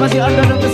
masih under the